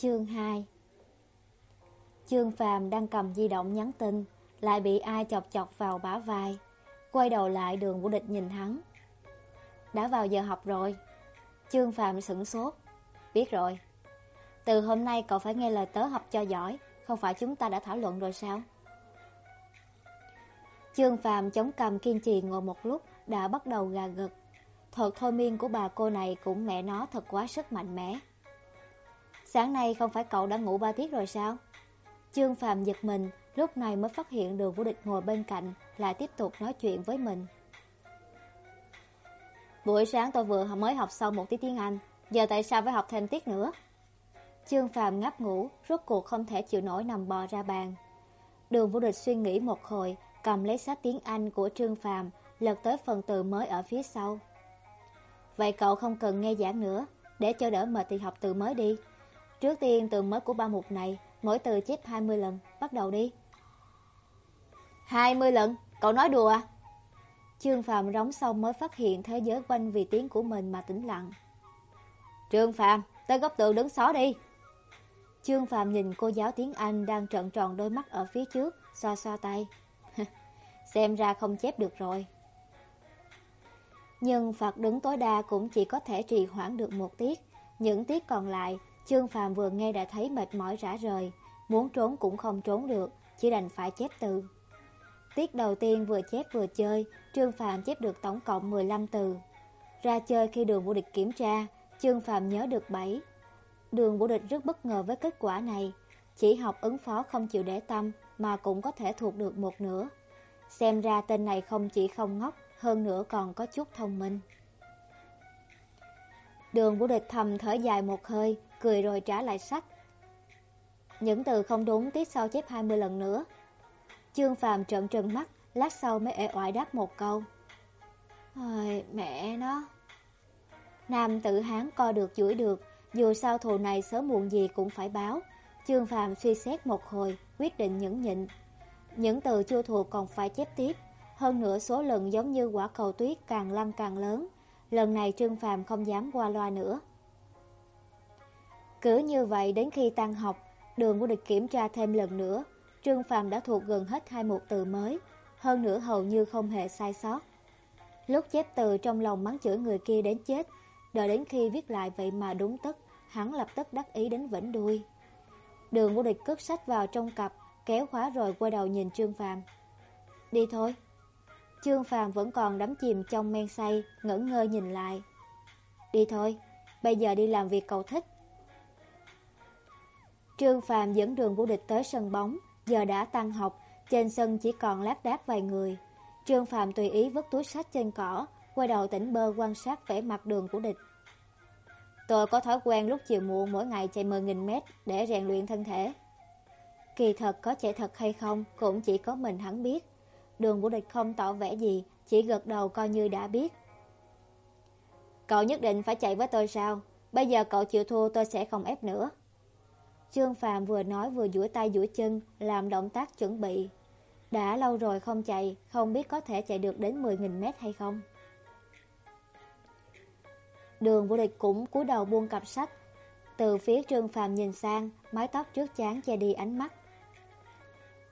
Chương 2 Chương Phàm đang cầm di động nhắn tin, lại bị ai chọc chọc vào bả vai. Quay đầu lại đường vũ địch nhìn hắn. Đã vào giờ học rồi. Chương Phàm sửng sốt. Biết rồi. Từ hôm nay cậu phải nghe lời tớ học cho giỏi, không phải chúng ta đã thảo luận rồi sao? Chương Phàm chống cầm kiên trì ngồi một lúc, đã bắt đầu gà gật. Thuật thôi miên của bà cô này cũng mẹ nó thật quá sức mạnh mẽ. Sáng nay không phải cậu đã ngủ ba tiết rồi sao? Trương Phạm giật mình, lúc này mới phát hiện đường vũ địch ngồi bên cạnh, lại tiếp tục nói chuyện với mình. Buổi sáng tôi vừa mới học xong một tiết tiếng Anh, giờ tại sao phải học thêm tiết nữa? Trương Phạm ngáp ngủ, rốt cuộc không thể chịu nổi nằm bò ra bàn. Đường vũ địch suy nghĩ một hồi, cầm lấy sách tiếng Anh của Trương Phạm, lật tới phần từ mới ở phía sau. Vậy cậu không cần nghe giảng nữa, để cho đỡ mệt thì học từ mới đi. Trước tiên từ mới của ba mục này, mỗi từ chép 20 lần, bắt đầu đi. 20 lần? Cậu nói đùa à? Trương Phạm rống xong mới phát hiện thế giới quanh vì tiếng của mình mà tĩnh lặng. Trương Phạm, tới góc tường đứng xó đi. Trương Phạm nhìn cô giáo tiếng Anh đang trợn tròn đôi mắt ở phía trước, xoa xoa tay. Xem ra không chép được rồi. Nhưng phạt đứng tối đa cũng chỉ có thể trì hoãn được một tiết. Những tiết còn lại, Trương Phàm vừa nghe đã thấy mệt mỏi rã rời, muốn trốn cũng không trốn được, chỉ đành phải chép từ. Tiết đầu tiên vừa chép vừa chơi, Trương Phàm chép được tổng cộng 15 từ. Ra chơi khi đường vũ địch kiểm tra, Trương Phàm nhớ được 7. Đường vũ địch rất bất ngờ với kết quả này, chỉ học ứng phó không chịu để tâm mà cũng có thể thuộc được một nửa. Xem ra tên này không chỉ không ngốc, hơn nữa còn có chút thông minh. Đường vũ địch thầm thở dài một hơi, cười rồi trả lại sách. Những từ không đúng tiết sau chép 20 lần nữa. Trương Phàm trợn trừng mắt, lát sau mới ệ oải đáp một câu. Ôi, mẹ nó. Nam tự hán co được chuỗi được, dù sao thù này sớm muộn gì cũng phải báo. Trương Phàm suy xét một hồi, quyết định nhẫn nhịn. Những từ chưa thuộc còn phải chép tiếp, hơn nữa số lần giống như quả cầu tuyết càng lăn càng lớn. Lần này Trương Phàm không dám qua loa nữa. Cứ như vậy đến khi tan học, đường của địch kiểm tra thêm lần nữa, Trương Phàm đã thuộc gần hết hai một từ mới, hơn nữa hầu như không hề sai sót. Lúc chép từ trong lòng mắng chửi người kia đến chết, đợi đến khi viết lại vậy mà đúng tức, hắn lập tức đắc ý đến vĩnh đuôi. Đường của địch cất sách vào trong cặp, kéo khóa rồi quay đầu nhìn Trương Phàm. Đi thôi. Trương Phàm vẫn còn đắm chìm trong men say, ngẩn ngơ nhìn lại. Đi thôi, bây giờ đi làm việc cậu thích. Trương Phàm dẫn đường vô địch tới sân bóng, giờ đã tăng học, trên sân chỉ còn lác đác vài người. Trương Phàm tùy ý vứt túi sách trên cỏ, quay đầu tỉnh bơ quan sát vẻ mặt đường của địch. Tôi có thói quen lúc chiều muộn mỗi ngày chạy 10.000 mét để rèn luyện thân thể. Kỳ thật có chạy thật hay không cũng chỉ có mình hắn biết. Đường của địch không tỏ vẻ gì, chỉ gật đầu coi như đã biết. Cậu nhất định phải chạy với tôi sao? Bây giờ cậu chịu thua tôi sẽ không ép nữa. Trương Phạm vừa nói vừa duỗi tay duỗi chân, làm động tác chuẩn bị. Đã lâu rồi không chạy, không biết có thể chạy được đến 10.000 mét hay không. Đường vô địch cũng cúi đầu buông cặp sách. Từ phía Trương Phạm nhìn sang, mái tóc trước chán che đi ánh mắt.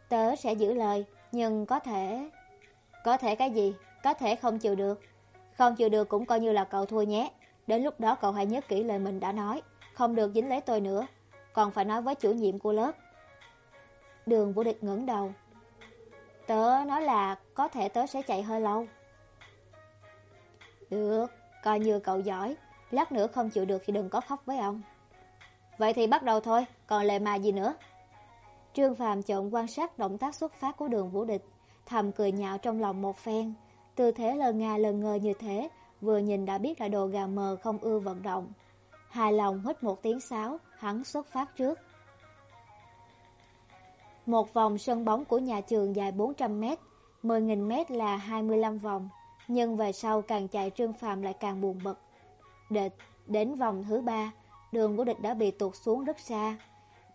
Tớ sẽ giữ lời, nhưng có thể... Có thể cái gì? Có thể không chịu được. Không chịu được cũng coi như là cậu thua nhé. Đến lúc đó cậu hãy nhớ kỹ lời mình đã nói. Không được dính lấy tôi nữa. Còn phải nói với chủ nhiệm của lớp. Đường vũ địch ngẩng đầu. Tớ nói là có thể tớ sẽ chạy hơi lâu. Được, coi như cậu giỏi. Lát nữa không chịu được thì đừng có khóc với ông. Vậy thì bắt đầu thôi, còn lề mà gì nữa. Trương Phàm chọn quan sát động tác xuất phát của đường vũ địch, thầm cười nhạo trong lòng một phen. Tư thế lờ nga lờ ngơ như thế, vừa nhìn đã biết là đồ gà mờ không ưa vận động. Hài lòng hít một tiếng sáo, hắn xuất phát trước. Một vòng sân bóng của nhà trường dài 400m, 10.000m là 25 vòng, nhưng về sau càng chạy Trương Phàm lại càng buồn bực. Địch, đến vòng thứ ba, đường của địch đã bị tụt xuống rất xa,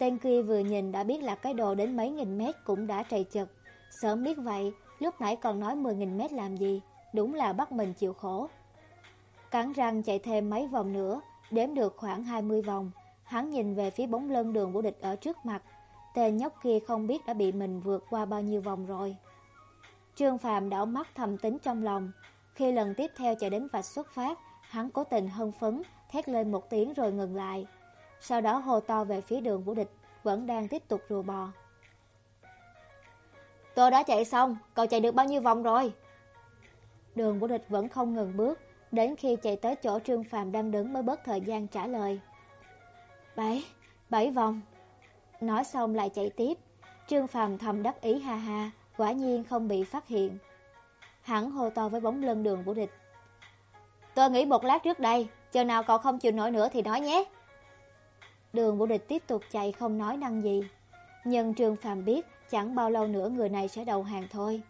Tên kia vừa nhìn đã biết là cái đồ đến mấy nghìn mét cũng đã trầy chật. Sớm biết vậy, lúc nãy còn nói 10.000 mét làm gì, đúng là bắt mình chịu khổ. Cắn răng chạy thêm mấy vòng nữa, đếm được khoảng 20 vòng, Hắn nhìn về phía bóng lưng đường vũ địch ở trước mặt. Tên nhóc kia không biết đã bị mình vượt qua bao nhiêu vòng rồi. Trương Phạm đảo mắt thầm tính trong lòng. Khi lần tiếp theo chạy đến vạch xuất phát, hắn cố tình hân phấn, thét lên một tiếng rồi ngừng lại. Sau đó hô to về phía đường vũ địch, vẫn đang tiếp tục rùa bò. Tôi đã chạy xong, cậu chạy được bao nhiêu vòng rồi? Đường vũ địch vẫn không ngừng bước, đến khi chạy tới chỗ Trương Phàm đang đứng mới bớt thời gian trả lời. Bảy, bảy vòng. Nói xong lại chạy tiếp, Trương Phàm thầm đắc ý ha ha, quả nhiên không bị phát hiện. Hắn hô to với bóng lưng đường vũ địch. Tôi nghĩ một lát trước đây, chờ nào cậu không chịu nổi nữa thì nói nhé. Đường vũ địch tiếp tục chạy không nói năng gì. Nhưng Trương Phàm biết chẳng bao lâu nữa người này sẽ đầu hàng thôi.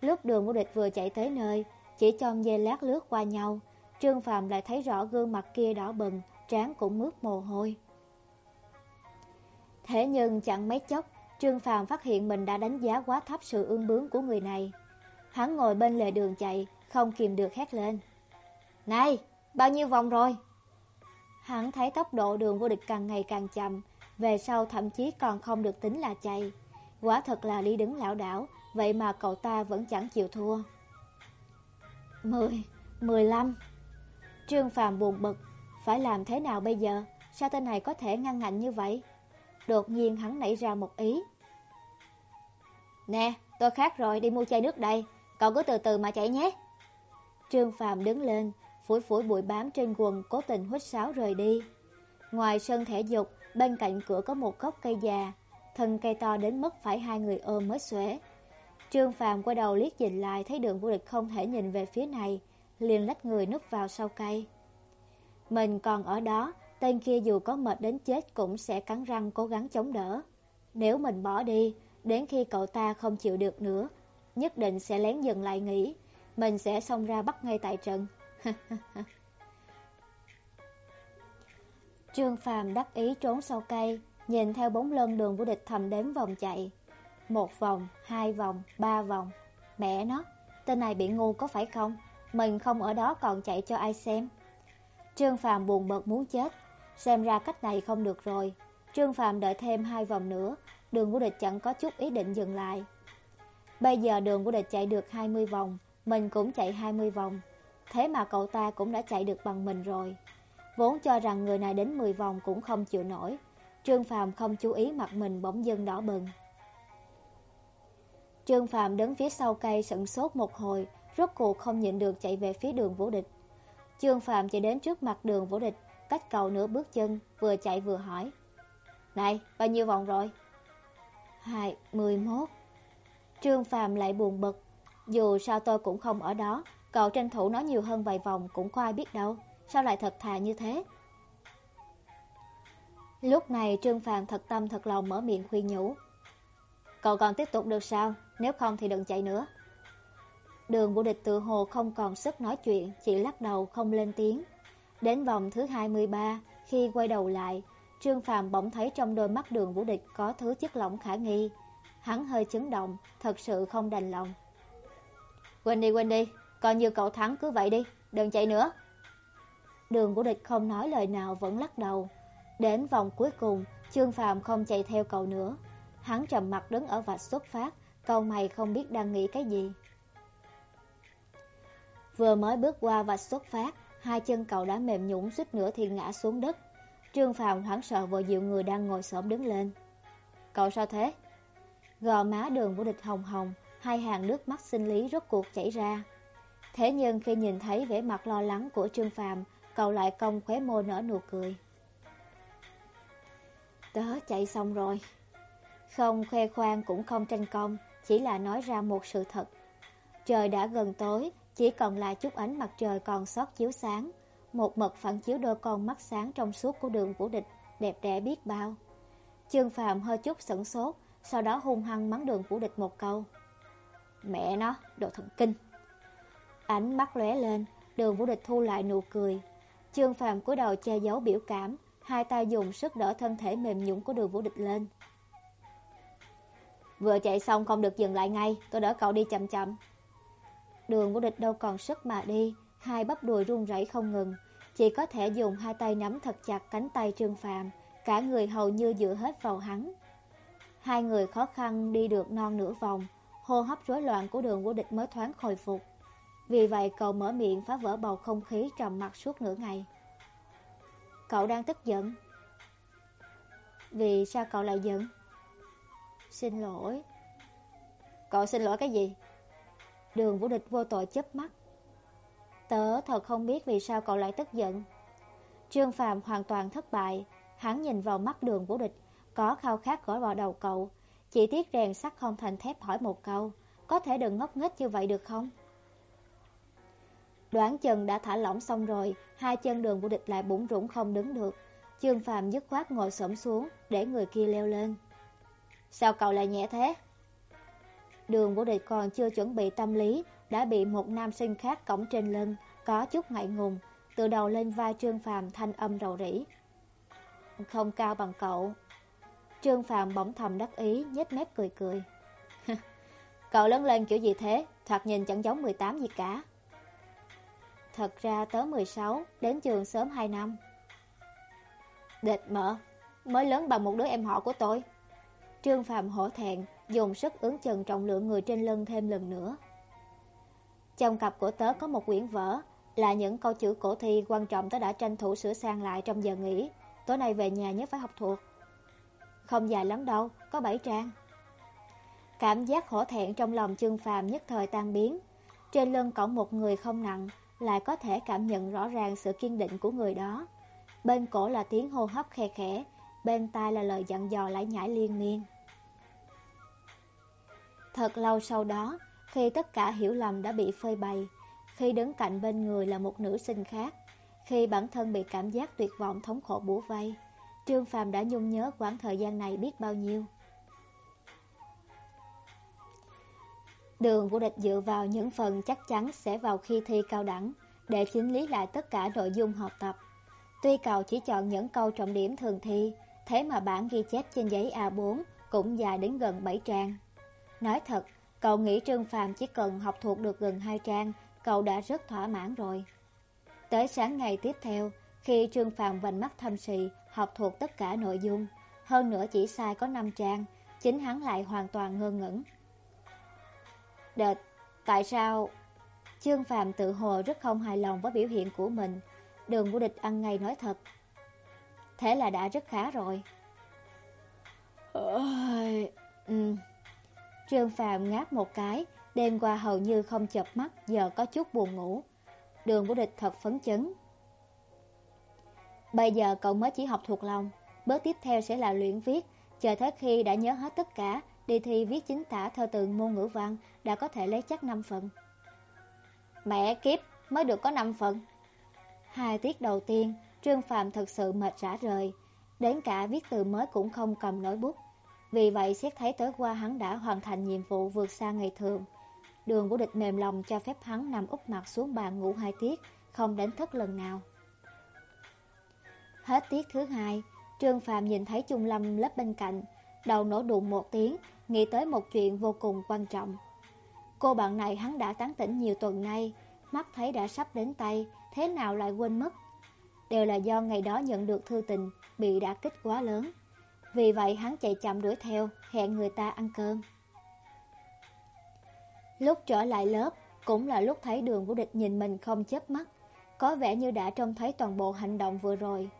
Lúc đường vũ địch vừa chạy tới nơi, chỉ trong giây lát lướt qua nhau, Trương Phàm lại thấy rõ gương mặt kia đỏ bừng, trán cũng mướt mồ hôi. Thế nhưng chẳng mấy chốc, Trương Phàm phát hiện mình đã đánh giá quá thấp sự ương bướng của người này. Hắn ngồi bên lề đường chạy, không kìm được hét lên. Này, bao nhiêu vòng rồi? Hắn thấy tốc độ đường vô địch càng ngày càng chậm, về sau thậm chí còn không được tính là chạy. Quả thật là lý đứng lão đảo, vậy mà cậu ta vẫn chẳng chịu thua. Mười, mười lăm. Trương Phàm buồn bực, phải làm thế nào bây giờ? Sao tên này có thể ngăn ngạnh như vậy? Đột nhiên hắn nảy ra một ý. Nè, tôi khát rồi, đi mua chai nước đây. Cậu cứ từ từ mà chạy nhé. Trương Phàm đứng lên, phủi phủi bụi bám trên quần, cố tình hút sáo rời đi. Ngoài sân thể dục, bên cạnh cửa có một gốc cây già, thân cây to đến mức phải hai người ôm mới xuể. Trương Phàm quay đầu liếc nhìn lại thấy đường vô địch không thể nhìn về phía này, liền lách người núp vào sau cây. Mình còn ở đó, tên kia dù có mệt đến chết cũng sẽ cắn răng cố gắng chống đỡ. Nếu mình bỏ đi, đến khi cậu ta không chịu được nữa, nhất định sẽ lén dừng lại nghỉ, mình sẽ xông ra bắt ngay tại trận. Trương Phàm đắc ý trốn sau cây, nhìn theo bóng lưng đường của địch thầm đếm vòng chạy. Một vòng, hai vòng, ba vòng. Mẹ nó, tên này bị ngu có phải không? Mình không ở đó còn chạy cho ai xem. Trương Phàm buồn bực muốn chết, xem ra cách này không được rồi. Trương phạm đợi thêm hai vòng nữa, đường của địch chẳng có chút ý định dừng lại. Bây giờ đường của địch chạy được 20 vòng, mình cũng chạy 20 vòng. Thế mà cậu ta cũng đã chạy được bằng mình rồi. Vốn cho rằng người này đến 10 vòng cũng không chịu nổi. Trương phạm không chú ý mặt mình bỗng dưng đỏ bừng. Trương phạm đứng phía sau cây sững sốt một hồi, rốt cuộc không nhịn được chạy về phía đường Vũ Địch. Trương phạm chạy đến trước mặt đường Vũ Địch, cách cầu nửa bước chân, vừa chạy vừa hỏi. Này, bao nhiêu vòng rồi? Hai, mười mốt. Trương Phàm lại buồn bực. Dù sao tôi cũng không ở đó, cậu tranh thủ nói nhiều hơn vài vòng cũng có ai biết đâu. Sao lại thật thà như thế? Lúc này Trương Phàm thật tâm thật lòng mở miệng khuyên nhủ. Cậu còn tiếp tục được sao? Nếu không thì đừng chạy nữa. Đường vũ địch tự hồ không còn sức nói chuyện, chỉ lắc đầu không lên tiếng. Đến vòng thứ 23, khi quay đầu lại, Trương Phàm bỗng thấy trong đôi mắt đường vũ địch có thứ chất lỏng khả nghi. Hắn hơi chấn động, thật sự không đành lòng. Quên đi, quên đi, coi như cậu thắng cứ vậy đi, đừng chạy nữa. Đường vũ địch không nói lời nào vẫn lắc đầu. Đến vòng cuối cùng, Trương Phàm không chạy theo cậu nữa. Hắn trầm mặt đứng ở vạch xuất phát, câu mày không biết đang nghĩ cái gì. Vừa mới bước qua vạch xuất phát, hai chân cậu đã mềm nhũn suýt nữa thì ngã xuống đất. Trương Phàm hoảng sợ vội dịu người đang ngồi xổm đứng lên. Cậu sao thế? Gò má đường của địch hồng hồng, hai hàng nước mắt sinh lý rốt cuộc chảy ra. Thế nhưng khi nhìn thấy vẻ mặt lo lắng của Trương Phàm, cậu lại cong khóe môi nở nụ cười. Tớ chạy xong rồi. Không khoe khoang cũng không tranh công, chỉ là nói ra một sự thật. Trời đã gần tối, chỉ còn lại chút ánh mặt trời còn sót chiếu sáng. Một mật phản chiếu đôi con mắt sáng trong suốt của đường vũ địch, đẹp đẽ biết bao. Trương Phạm hơi chút sửng sốt, sau đó hung hăng mắng đường vũ địch một câu. Mẹ nó, đồ thần kinh. Ánh mắt lóe lên, đường vũ địch thu lại nụ cười. Trương Phạm cúi đầu che giấu biểu cảm, hai tay dùng sức đỡ thân thể mềm nhũng của đường vũ địch lên. Vừa chạy xong không được dừng lại ngay, tôi đỡ cậu đi chậm chậm. Đường vô địch đâu còn sức mà đi, hai bắp đùi run rẩy không ngừng, chỉ có thể dùng hai tay nắm thật chặt cánh tay Trương Phạm, Cả người hầu như dựa hết vào hắn. Hai người khó khăn đi được non nửa vòng, hô hấp rối loạn của đường của địch mới thoáng hồi phục. Vì vậy cậu mở miệng phá vỡ bầu không khí trầm mặt suốt nửa ngày. Cậu đang tức giận. Vì sao cậu lại giận? Xin lỗi. Cậu xin lỗi cái gì? Đường vũ địch vô tội chớp mắt. Tớ thật không biết vì sao cậu lại tức giận. Trương phạm hoàn toàn thất bại, hắn nhìn vào mắt đường vũ địch, có khao khát gõ vào đầu cậu. Chỉ tiếc rèn sắt không thành thép hỏi một câu, có thể đừng ngốc nghếch như vậy được không? Đoán chừng đã thả lỏng xong rồi, hai chân đường vũ địch lại bủng rủng không đứng được. Trương phạm dứt khoát ngồi xổm xuống, để người kia leo lên. Sao cậu lại nhẹ thế? Đường vũ địch còn chưa chuẩn bị tâm lý, đã bị một nam sinh khác cổng trên lưng, có chút ngại ngùng, từ đầu lên vai Trương Phàm thanh âm rầu rĩ. Không cao bằng cậu. Trương Phàm bỗng thầm đắc ý, nhếch mép cười cười. cậu lớn lên kiểu gì thế, thoạt nhìn chẳng giống 18 gì cả. Thật ra tớ 16, đến trường sớm 2 năm. Địch mở, mới lớn bằng một đứa em họ của tôi. Trương phạm hổ thẹn, dùng sức ứng chừng trọng lượng người trên lưng thêm lần nữa. Trong cặp của tớ có một quyển vở, là những câu chữ cổ thi quan trọng tớ đã tranh thủ sửa sang lại trong giờ nghỉ. Tối nay về nhà nhớ phải học thuộc. Không dài lắm đâu, có 7 trang. Cảm giác hổ thẹn trong lòng Trương Phàm nhất thời tan biến. Trên lưng cổng một người không nặng, lại có thể cảm nhận rõ ràng sự kiên định của người đó. Bên cổ là tiếng hô hấp khe khẽ, bên tai là lời dặn dò lải nhải liên miên. Thật lâu sau đó, khi tất cả hiểu lầm đã bị phơi bày, khi đứng cạnh bên người là một nữ sinh khác, khi bản thân bị cảm giác tuyệt vọng thống khổ bủa vây, Trương Phàm đã nhung nhớ quãng thời gian này biết bao nhiêu. Đường Vũ Địch dựa vào những phần chắc chắn sẽ vào khi thi cao đẳng để chỉnh lý lại tất cả nội dung học tập. Tuy cậu chỉ chọn những câu trọng điểm thường thi, thế mà bản ghi chép trên giấy A4 cũng dài đến gần 7 trang. Nói thật, cậu nghĩ Trương Phàm chỉ cần học thuộc được gần hai trang, cậu đã rất thỏa mãn rồi. Tới sáng ngày tiếp theo, khi Trương Phàm vành mắt thâm sì học thuộc tất cả nội dung, hơn nữa chỉ sai có 5 trang, chính hắn lại hoàn toàn ngơ ngẩn. Đệt, tại sao... Trương phạm tự hồ rất không hài lòng với biểu hiện của mình, đường vô địch ăn ngay nói thật. Thế là đã rất khá rồi. Ôi... Ừ. Trương Phạm ngáp một cái, đêm qua hầu như không chập mắt, giờ có chút buồn ngủ. Đường vô địch thật phấn chấn. Bây giờ cậu mới chỉ học thuộc lòng, bước tiếp theo sẽ là luyện viết, chờ tới khi đã nhớ hết tất cả, đi thi viết chính tả thơ từ môn ngữ văn đã có thể lấy chắc 5 phần. Mẹ kiếp, mới được có 5 phần. Hai tiết đầu tiên, Trương Phạm thật sự mệt rã rời, đến cả viết từ mới cũng không cầm nổi bút. Vì vậy xét thấy tối qua hắn đã hoàn thành nhiệm vụ vượt xa ngày thường. Đường của địch mềm lòng cho phép hắn nằm úp mặt xuống bàn ngủ hai tiết, không đánh thức lần nào. Hết tiết thứ hai, Trương Phạm nhìn thấy Trung Lâm lớp bên cạnh, đầu nổ đụng một tiếng, nghĩ tới một chuyện vô cùng quan trọng. Cô bạn này hắn đã tán tỉnh nhiều tuần nay, mắt thấy đã sắp đến tay, thế nào lại quên mất. Đều là do ngày đó nhận được thư tình, bị đả kích quá lớn. Vì vậy hắn chạy chậm đuổi theo, hẹn người ta ăn cơm. Lúc trở lại lớp, cũng là lúc thấy đường của địch nhìn mình không chớp mắt, có vẻ như đã trông thấy toàn bộ hành động vừa rồi.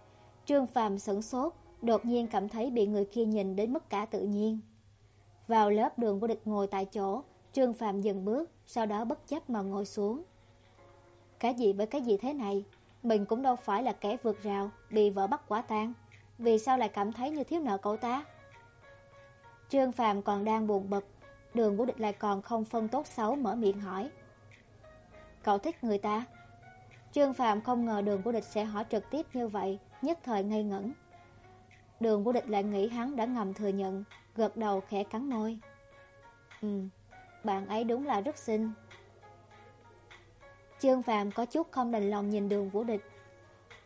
Trương Phàm sửng sốt, đột nhiên cảm thấy bị người kia nhìn đến mức cả tự nhiên. Vào lớp đường của địch ngồi tại chỗ, Trương Phàm dừng bước, sau đó bất chấp mà ngồi xuống. Cái gì với cái gì thế này? Mình cũng đâu phải là kẻ vượt rào, bị vợ bắt quả tang. Vì sao lại cảm thấy như thiếu nợ cậu ta? Trương Phàm còn đang buồn bực, đường vũ địch lại còn không phân tốt xấu mở miệng hỏi. Cậu thích người ta? Trương phạm không ngờ đường vũ địch sẽ hỏi trực tiếp như vậy, nhất thời ngây ngẩn. Đường vũ địch lại nghĩ hắn đã ngầm thừa nhận, gật đầu khẽ cắn môi. Ừ, bạn ấy đúng là rất xinh. Trương phạm có chút không đành lòng nhìn đường vũ địch.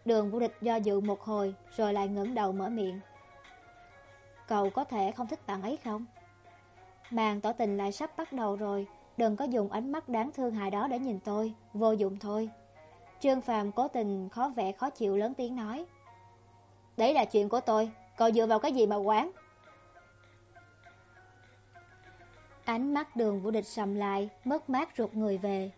Đường vũ địch do dự một hồi rồi lại ngẩng đầu mở miệng. Cậu có thể không thích bạn ấy không? Màn tỏ tình lại sắp bắt đầu rồi, đừng có dùng ánh mắt đáng thương hại đó để nhìn tôi, vô dụng thôi. Trương Phàm cố tình khó vẻ khó chịu lớn tiếng nói. Đấy là chuyện của tôi, Cậu dựa vào cái gì mà quán? Ánh mắt đường vũ địch sầm lại, mất mát ruột người về.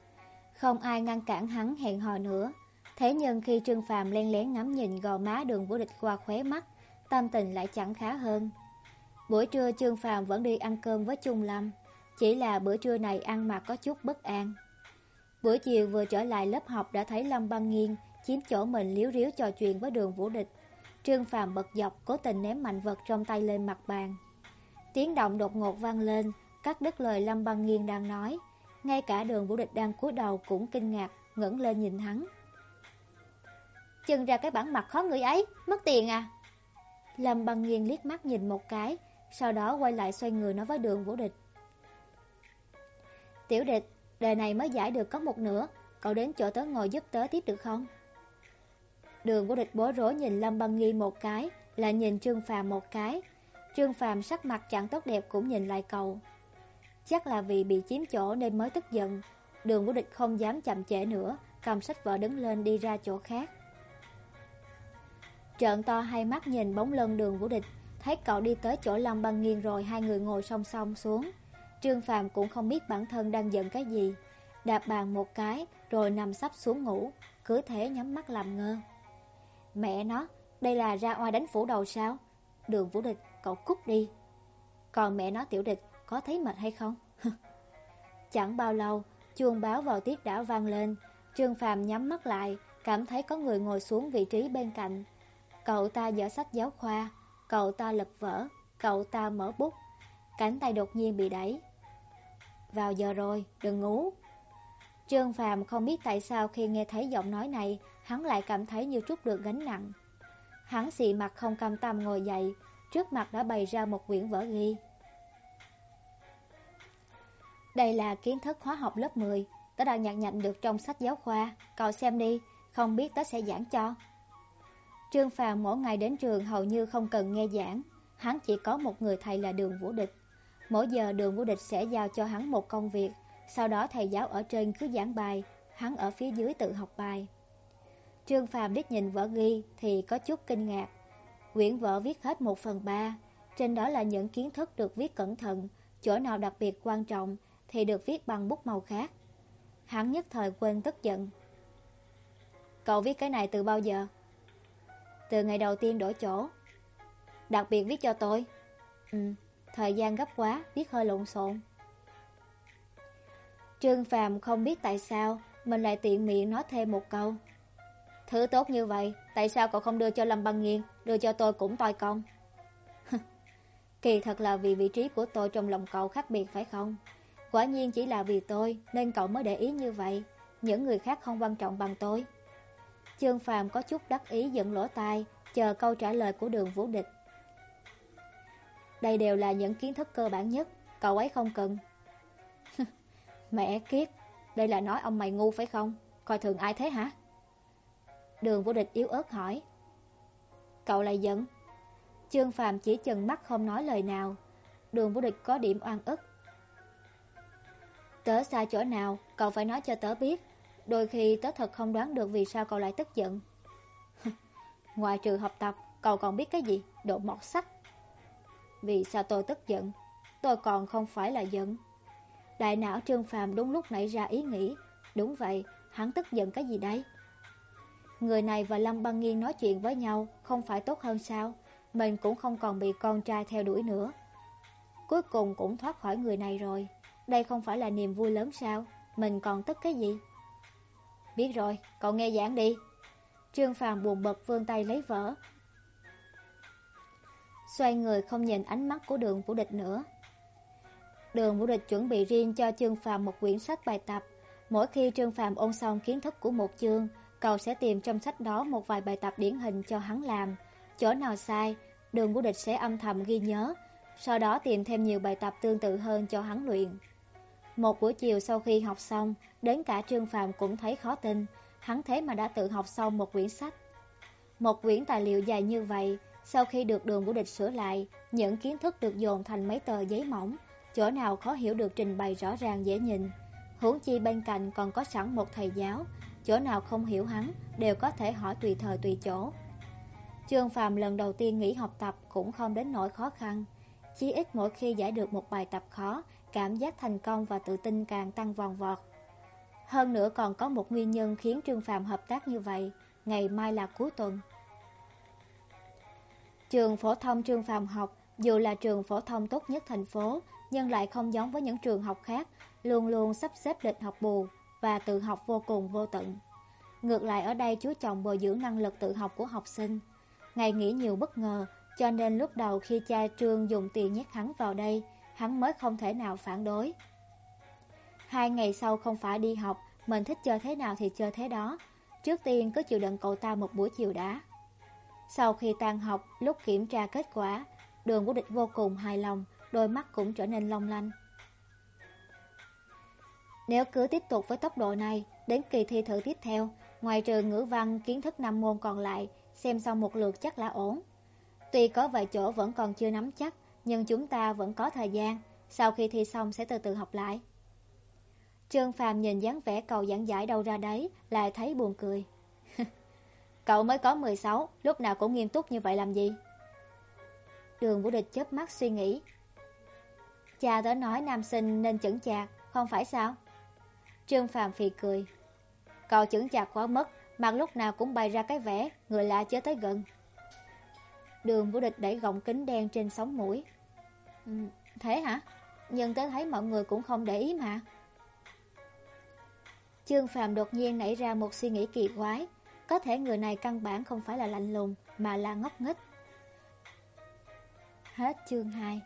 Không ai ngăn cản hắn hẹn hò nữa. Thế nhưng khi Trương Phàm len lén ngắm nhìn gò má đường vũ địch qua khóe mắt, tâm tình lại chẳng khá hơn. Buổi trưa Trương Phàm vẫn đi ăn cơm với Trung Lâm, chỉ là bữa trưa này ăn mà có chút bất an. Buổi chiều vừa trở lại lớp học đã thấy Lâm Băng Nghiên chiếm chỗ mình liếu riếu trò chuyện với đường vũ địch. Trương Phàm bật dọc cố tình ném mạnh vật trong tay lên mặt bàn. Tiếng động đột ngột vang lên, cắt đứt lời Lâm Băng Nghiên đang nói. Ngay cả đường vũ địch đang cúi đầu cũng kinh ngạc, ngẩng lên nhìn hắn chân ra cái bản mặt khó người ấy, mất tiền à? Lâm Băng nghiêng liếc mắt nhìn một cái, sau đó quay lại xoay người nói với đường vũ địch. Tiểu địch, đề này mới giải được có một nửa, cậu đến chỗ tớ ngồi giúp tớ tiếp được không? Đường vũ địch bối rối nhìn Lâm Băng Nghi một cái, lại nhìn Trương Phàm một cái. Trương Phàm sắc mặt chẳng tốt đẹp cũng nhìn lại cậu. Chắc là vì bị chiếm chỗ nên mới tức giận. Đường vũ địch không dám chậm trễ nữa, cầm sách vở đứng lên đi ra chỗ khác. Trợn to hai mắt nhìn bóng lưng đường vũ địch, thấy cậu đi tới chỗ Lâm Băng Nghiên rồi hai người ngồi song song xuống. Trương Phàm cũng không biết bản thân đang giận cái gì, đạp bàn một cái rồi nằm sắp xuống ngủ, cứ thế nhắm mắt làm ngơ. Mẹ nó, đây là ra oai đánh phủ đầu sao? Đường vũ địch, cậu cút đi. Còn mẹ nó tiểu địch, có thấy mệt hay không? Chẳng bao lâu, chuông báo vào tiết đã vang lên. Trương Phàm nhắm mắt lại, cảm thấy có người ngồi xuống vị trí bên cạnh. Cậu ta dở sách giáo khoa, cậu ta lật vở, cậu ta mở bút. Cánh tay đột nhiên bị đẩy. Vào giờ rồi, đừng ngủ. Trương Phàm không biết tại sao khi nghe thấy giọng nói này, hắn lại cảm thấy như trút được gánh nặng. Hắn xì mặt không cam tâm ngồi dậy, trước mặt đã bày ra một quyển vở ghi. Đây là kiến thức hóa học lớp 10, tớ đã nhận nhận được trong sách giáo khoa, cậu xem đi, không biết tớ sẽ giảng cho. Trương Phàm mỗi ngày đến trường hầu như không cần nghe giảng, hắn chỉ có một người thầy là Đường Vũ Địch. Mỗi giờ Đường Vũ Địch sẽ giao cho hắn một công việc, sau đó thầy giáo ở trên cứ giảng bài, hắn ở phía dưới tự học bài. Trương Phàm liếc nhìn vở ghi thì có chút kinh ngạc. Quyển vở viết hết một phần ba, trên đó là những kiến thức được viết cẩn thận, chỗ nào đặc biệt quan trọng thì được viết bằng bút màu khác. Hắn nhất thời quên tức giận. Cậu viết cái này từ bao giờ? Từ ngày đầu tiên đổi chỗ. Đặc biệt viết cho tôi. Ừ, thời gian gấp quá, viết hơi lộn xộn. Trương Phàm không biết tại sao mình lại tiện miệng nói thêm một câu. Thứ tốt như vậy, tại sao cậu không đưa cho Lâm Băng Nghiên, đưa cho tôi cũng toi công? Kỳ thật là vì vị trí của tôi trong lòng cậu khác biệt phải không? Quả nhiên chỉ là vì tôi nên cậu mới để ý như vậy. Những người khác không quan trọng bằng tôi. Trương Phàm có chút đắc ý dựng lỗ tai, chờ câu trả lời của đường vũ địch. Đây đều là những kiến thức cơ bản nhất, cậu ấy không cần. Mẹ kiếp, đây là nói ông mày ngu phải không? Coi thường ai thế hả? Đường Vũ địch yếu ớt hỏi. Cậu lại giận. Trương Phàm chỉ chừng mắt không nói lời nào. Đường Vũ địch có điểm oan ức. Tớ xa chỗ nào, cậu phải nói cho tớ biết. Đôi khi tớ thật không đoán được vì sao cậu lại tức giận. Ngoài trừ học tập, cậu còn biết cái gì? Độ mọt sắc. Vì sao tôi tức giận? Tôi còn không phải là giận. Đại não Trương Phàm đúng lúc nảy ra ý nghĩ. Đúng vậy, hắn tức giận cái gì đấy? Người này và Lâm Băng Nghiên nói chuyện với nhau không phải tốt hơn sao? Mình cũng không còn bị con trai theo đuổi nữa. Cuối cùng cũng thoát khỏi người này rồi. Đây không phải là niềm vui lớn sao? Mình còn tức cái gì? Biết rồi, cậu nghe giảng đi. Trương Phàm buồn bực vươn tay lấy vở. Xoay người không nhìn ánh mắt của đường vũ địch nữa. Đường vũ địch chuẩn bị riêng cho Trương Phàm một quyển sách bài tập. Mỗi khi Trương Phàm ôn xong kiến thức của một chương, cậu sẽ tìm trong sách đó một vài bài tập điển hình cho hắn làm. Chỗ nào sai, đường vũ địch sẽ âm thầm ghi nhớ, sau đó tìm thêm nhiều bài tập tương tự hơn cho hắn luyện. Một buổi chiều sau khi học xong, đến cả Trương Phạm cũng thấy khó tin, hắn thế mà đã tự học xong một quyển sách. Một quyển tài liệu dài như vậy, sau khi được đường của địch sửa lại, những kiến thức được dồn thành mấy tờ giấy mỏng, chỗ nào khó hiểu được trình bày rõ ràng dễ nhìn. Huống chi bên cạnh còn có sẵn một thầy giáo, chỗ nào không hiểu hắn đều có thể hỏi tùy thời tùy chỗ. Trương Phạm lần đầu tiên nghỉ học tập cũng không đến nỗi khó khăn. Chỉ ít mỗi khi giải được một bài tập khó, cảm giác thành công và tự tin càng tăng vòn vọt. Hơn nữa còn có một nguyên nhân khiến Trương phạm hợp tác như vậy, ngày mai là cuối tuần. Trường phổ thông Trương phạm học, dù là trường phổ thông tốt nhất thành phố, nhưng lại không giống với những trường học khác, luôn luôn sắp xếp lịch học bù và tự học vô cùng vô tận. Ngược lại ở đây chú trọng bồi dưỡng năng lực tự học của học sinh. Ngày nghỉ nhiều bất ngờ, cho nên lúc đầu khi cha Trương dùng tiền nhét hắn vào đây, hắn mới không thể nào phản đối. Hai ngày sau không phải đi học, mình thích chơi thế nào thì chơi thế đó. Trước tiên cứ chịu đựng cậu ta một buổi chiều đã. Sau khi tan học, lúc kiểm tra kết quả, đường của địch vô cùng hài lòng, đôi mắt cũng trở nên long lanh. Nếu cứ tiếp tục với tốc độ này, đến kỳ thi thử tiếp theo, ngoài trừ ngữ văn kiến thức năm môn còn lại, xem xong một lượt chắc là ổn. Tuy có vài chỗ vẫn còn chưa nắm chắc, nhưng chúng ta vẫn có thời gian, sau khi thi xong sẽ từ từ học lại. Trương Phàm nhìn dáng vẻ cậu giảng giải đâu ra đấy, lại thấy buồn cười. Cậu mới có 16, lúc nào cũng nghiêm túc như vậy làm gì? Đường Vũ Địch chớp mắt suy nghĩ. Cha tớ nói nam sinh nên chững chạc, không phải sao? Trương Phàm phì cười. Cậu chững chạc quá mất, mặt lúc nào cũng bày ra cái vẻ, người lạ chớ tới gần. Đường Vũ Địch đẩy gọng kính đen trên sóng mũi. Ừ, thế hả? Nhưng tớ thấy mọi người cũng không để ý mà. Trương Phàm đột nhiên nảy ra một suy nghĩ kỳ quái. Có thể người này căn bản không phải là lạnh lùng, mà là ngốc nghếch. Hết chương 2